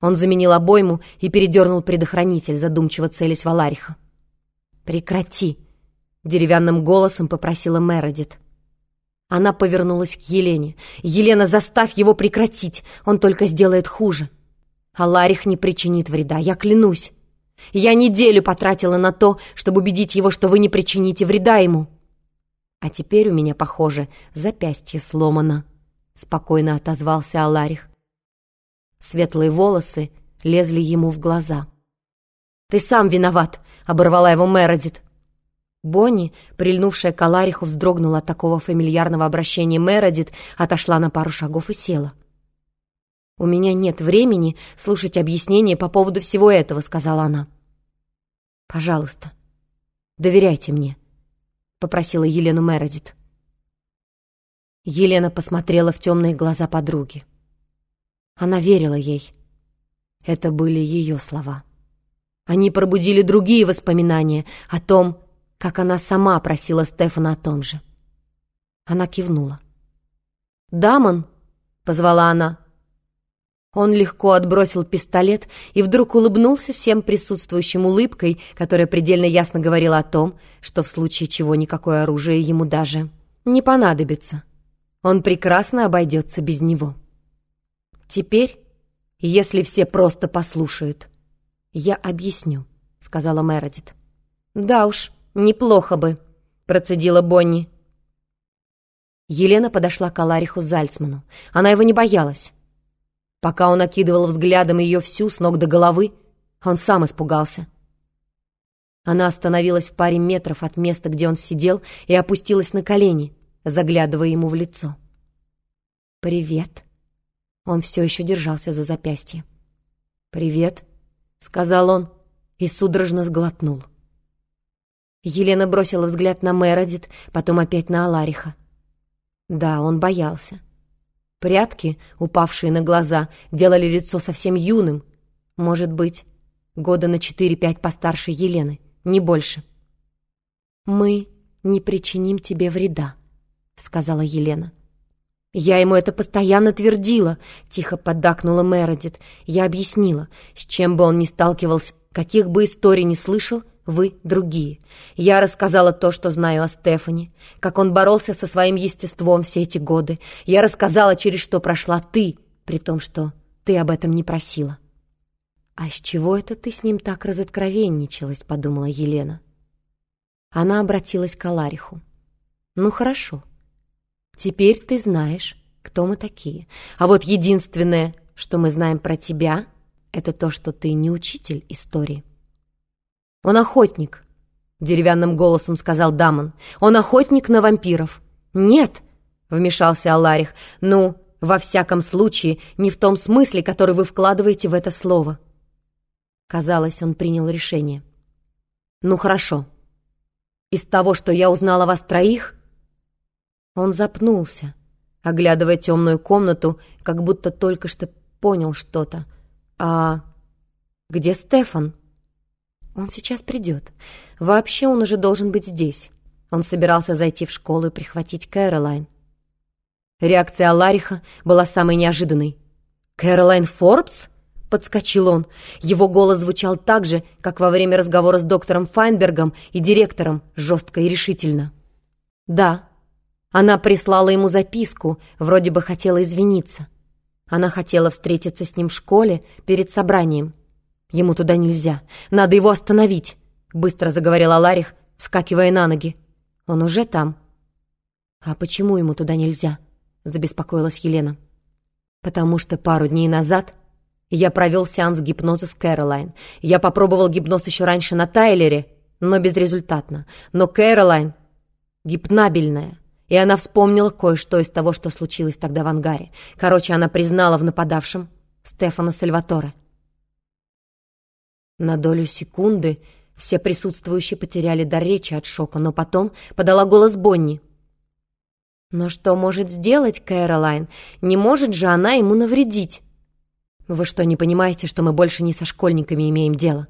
Он заменил обойму и передернул предохранитель, задумчиво целясь в Алариха. «Прекрати!» — деревянным голосом попросила Мередит. Она повернулась к Елене. «Елена, заставь его прекратить! Он только сделает хуже!» «Аларих не причинит вреда, я клянусь!» «Я неделю потратила на то, чтобы убедить его, что вы не причините вреда ему!» «А теперь у меня, похоже, запястье сломано», — спокойно отозвался Аларих. Светлые волосы лезли ему в глаза. «Ты сам виноват!» — оборвала его Мередит. Бонни, прильнувшая к Алариху, вздрогнула от такого фамильярного обращения Мередит, отошла на пару шагов и села. «У меня нет времени слушать объяснения по поводу всего этого», — сказала она. «Пожалуйста, доверяйте мне», — попросила Елену Мередит. Елена посмотрела в темные глаза подруги. Она верила ей. Это были ее слова. Они пробудили другие воспоминания о том, как она сама просила Стефана о том же. Она кивнула. «Дамон!» — позвала она. Он легко отбросил пистолет и вдруг улыбнулся всем присутствующим улыбкой, которая предельно ясно говорила о том, что в случае чего никакое оружие ему даже не понадобится. Он прекрасно обойдется без него. «Теперь, если все просто послушают, я объясню», — сказала Мередит. «Да уж, неплохо бы», — процедила Бонни. Елена подошла к Алариху Зальцману. Она его не боялась. Пока он окидывал взглядом ее всю с ног до головы, он сам испугался. Она остановилась в паре метров от места, где он сидел, и опустилась на колени, заглядывая ему в лицо. «Привет», он все еще держался за запястье. «Привет», — сказал он и судорожно сглотнул. Елена бросила взгляд на Мередит, потом опять на Алариха. Да, он боялся. Прятки, упавшие на глаза, делали лицо совсем юным. Может быть, года на четыре-пять постарше Елены, не больше. «Мы не причиним тебе вреда», — сказала Елена. «Я ему это постоянно твердила», — тихо поддакнула Мередит. «Я объяснила, с чем бы он ни сталкивался, каких бы историй не слышал, вы другие. Я рассказала то, что знаю о Стефане, как он боролся со своим естеством все эти годы. Я рассказала, через что прошла ты, при том, что ты об этом не просила». «А с чего это ты с ним так разоткровенничалась?» — подумала Елена. Она обратилась к Алариху. «Ну, хорошо». Теперь ты знаешь, кто мы такие. А вот единственное, что мы знаем про тебя, это то, что ты не учитель истории. Он охотник, деревянным голосом сказал Дамон. Он охотник на вампиров. Нет, вмешался Аларих. Ну, во всяком случае, не в том смысле, который вы вкладываете в это слово. Казалось, он принял решение. Ну, хорошо. Из того, что я узнала вас троих, он запнулся, оглядывая темную комнату, как будто только что понял что-то. «А где Стефан?» «Он сейчас придет. Вообще он уже должен быть здесь. Он собирался зайти в школу и прихватить Кэролайн». Реакция Алариха была самой неожиданной. «Кэролайн Форбс?» — подскочил он. Его голос звучал так же, как во время разговора с доктором Файнбергом и директором, жестко и решительно. «Да», она прислала ему записку, вроде бы хотела извиниться. Она хотела встретиться с ним в школе перед собранием. Ему туда нельзя. Надо его остановить, быстро заговорил Аларих, вскакивая на ноги. Он уже там. А почему ему туда нельзя? Забеспокоилась Елена. Потому что пару дней назад я провел сеанс гипноза с Кэролайн. Я попробовал гипноз еще раньше на Тайлере, но безрезультатно. Но Кэролайн гипнабельная и она вспомнила кое-что из того, что случилось тогда в ангаре. Короче, она признала в нападавшем Стефана Сальваторе. На долю секунды все присутствующие потеряли дар речи от шока, но потом подала голос Бонни. «Но что может сделать Кэролайн? Не может же она ему навредить?» «Вы что, не понимаете, что мы больше не со школьниками имеем дело?»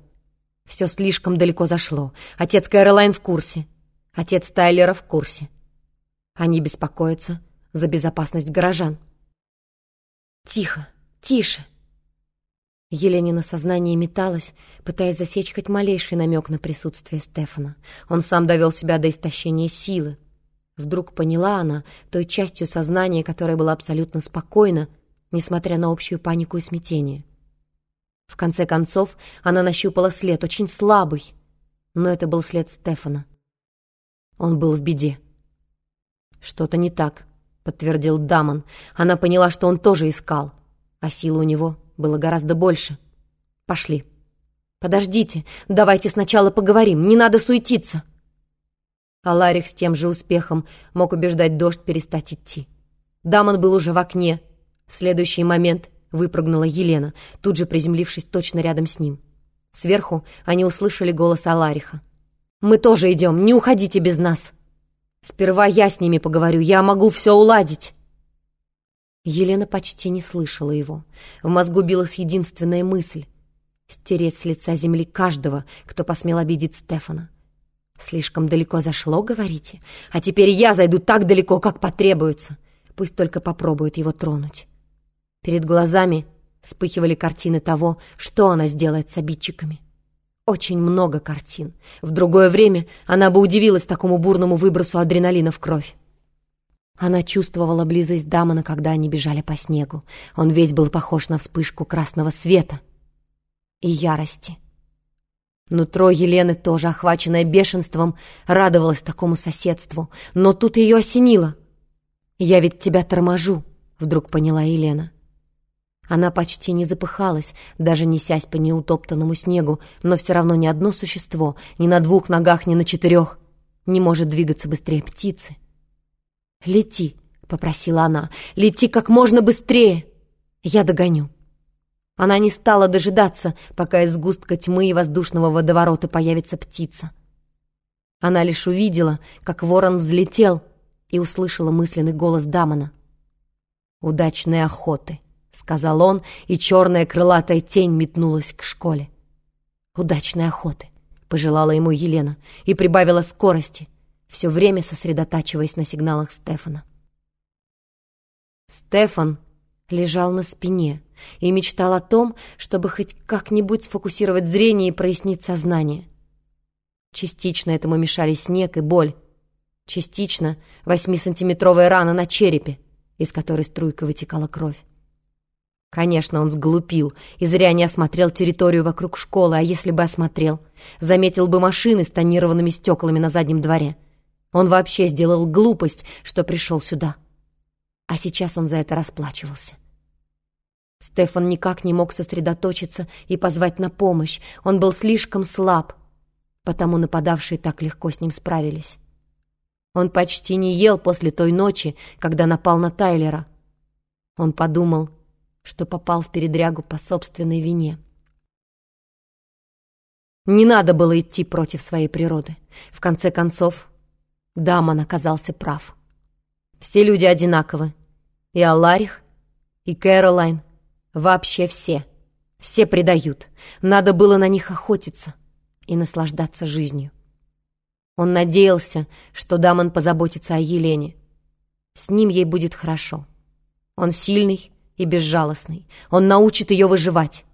«Все слишком далеко зашло. Отец Кэролайн в курсе. Отец Тайлера в курсе. Они беспокоятся за безопасность горожан. «Тихо, тише!» Еленина сознание металось, пытаясь засечь хоть малейший намек на присутствие Стефана. Он сам довел себя до истощения силы. Вдруг поняла она той частью сознания, которая была абсолютно спокойна, несмотря на общую панику и смятение. В конце концов, она нащупала след, очень слабый, но это был след Стефана. Он был в беде. «Что-то не так», — подтвердил Дамон. Она поняла, что он тоже искал, а силы у него было гораздо больше. «Пошли». «Подождите, давайте сначала поговорим, не надо суетиться». А Ларих с тем же успехом мог убеждать дождь перестать идти. Дамон был уже в окне. В следующий момент выпрыгнула Елена, тут же приземлившись точно рядом с ним. Сверху они услышали голос Алариха. «Мы тоже идем, не уходите без нас!» «Сперва я с ними поговорю, я могу все уладить!» Елена почти не слышала его. В мозгу билась единственная мысль — стереть с лица земли каждого, кто посмел обидеть Стефана. «Слишком далеко зашло, говорите? А теперь я зайду так далеко, как потребуется. Пусть только попробует его тронуть». Перед глазами вспыхивали картины того, что она сделает с обидчиками. Очень много картин. В другое время она бы удивилась такому бурному выбросу адреналина в кровь. Она чувствовала близость Дамона, когда они бежали по снегу. Он весь был похож на вспышку красного света и ярости. Нутро Елены, тоже охваченное бешенством, радовалось такому соседству, но тут ее осенило. «Я ведь тебя торможу», — вдруг поняла Елена. Она почти не запыхалась, даже несясь по неутоптанному снегу, но все равно ни одно существо, ни на двух ногах, ни на четырех, не может двигаться быстрее птицы. «Лети», — попросила она, — «лети как можно быстрее! Я догоню». Она не стала дожидаться, пока из густка тьмы и воздушного водоворота появится птица. Она лишь увидела, как ворон взлетел и услышала мысленный голос Дамона. «Удачной охоты», — сказал он, и черная крылатая тень метнулась к школе. «Удачной охоты», — пожелала ему Елена и прибавила скорости — все время сосредотачиваясь на сигналах Стефана. Стефан лежал на спине и мечтал о том, чтобы хоть как-нибудь сфокусировать зрение и прояснить сознание. Частично этому мешали снег и боль, частично восьмисантиметровая рана на черепе, из которой струйка вытекала кровь. Конечно, он сглупил и зря не осмотрел территорию вокруг школы, а если бы осмотрел, заметил бы машины с тонированными стеклами на заднем дворе — он вообще сделал глупость, что пришел сюда. А сейчас он за это расплачивался. Стефан никак не мог сосредоточиться и позвать на помощь. Он был слишком слаб, потому нападавшие так легко с ним справились. Он почти не ел после той ночи, когда напал на Тайлера. Он подумал, что попал в передрягу по собственной вине. Не надо было идти против своей природы. В конце концов, Дамон оказался прав. Все люди одинаковы. И Аларих, и Кэролайн. Вообще все. Все предают. Надо было на них охотиться и наслаждаться жизнью. Он надеялся, что Дамон позаботится о Елене. С ним ей будет хорошо. Он сильный и безжалостный. Он научит ее выживать.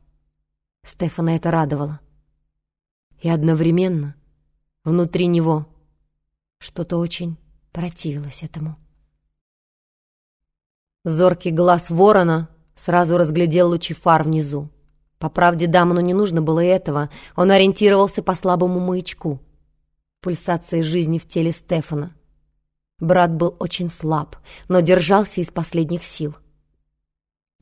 Стефана это радовало. И одновременно внутри него что-то очень противилось этому. Зоркий глаз ворона сразу разглядел лучи фар внизу. По правде Дамону не нужно было этого, он ориентировался по слабому маячку. Пульсации жизни в теле Стефана. Брат был очень слаб, но держался из последних сил.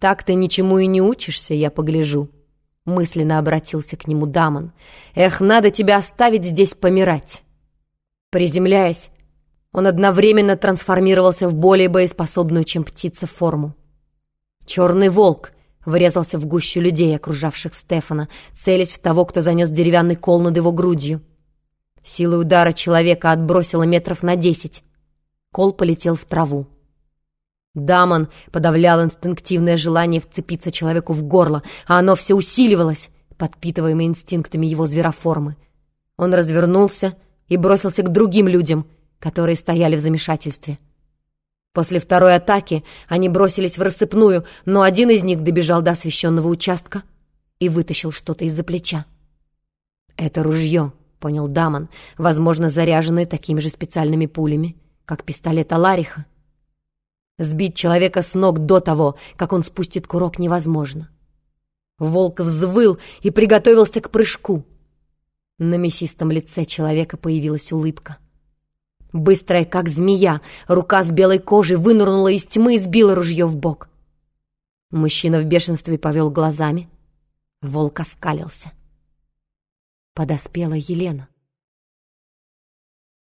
«Так ты ничему и не учишься, я погляжу», — мысленно обратился к нему Дамон. «Эх, надо тебя оставить здесь помирать». Приземляясь, он одновременно трансформировался в более боеспособную, чем птица, форму. Черный волк врезался в гущу людей, окружавших Стефана, целясь в того, кто занес деревянный кол над его грудью. Силой удара человека отбросило метров на десять. Кол полетел в траву. Дамон подавлял инстинктивное желание вцепиться человеку в горло, а оно все усиливалось, подпитываемое инстинктами его звероформы. Он развернулся и бросился к другим людям, которые стояли в замешательстве. После второй атаки они бросились в рассыпную, но один из них добежал до освещенного участка и вытащил что-то из-за плеча. «Это ружье», — понял Дамон, возможно, заряженное такими же специальными пулями, как пистолет Алариха. Сбить человека с ног до того, как он спустит курок, невозможно. Волк взвыл и приготовился к прыжку. На мясистом лице человека появилась улыбка. Быстрая, как змея, рука с белой кожей вынырнула из тьмы и сбила ружье в бок. Мужчина в бешенстве повел глазами. Волк оскалился. Подоспела Елена.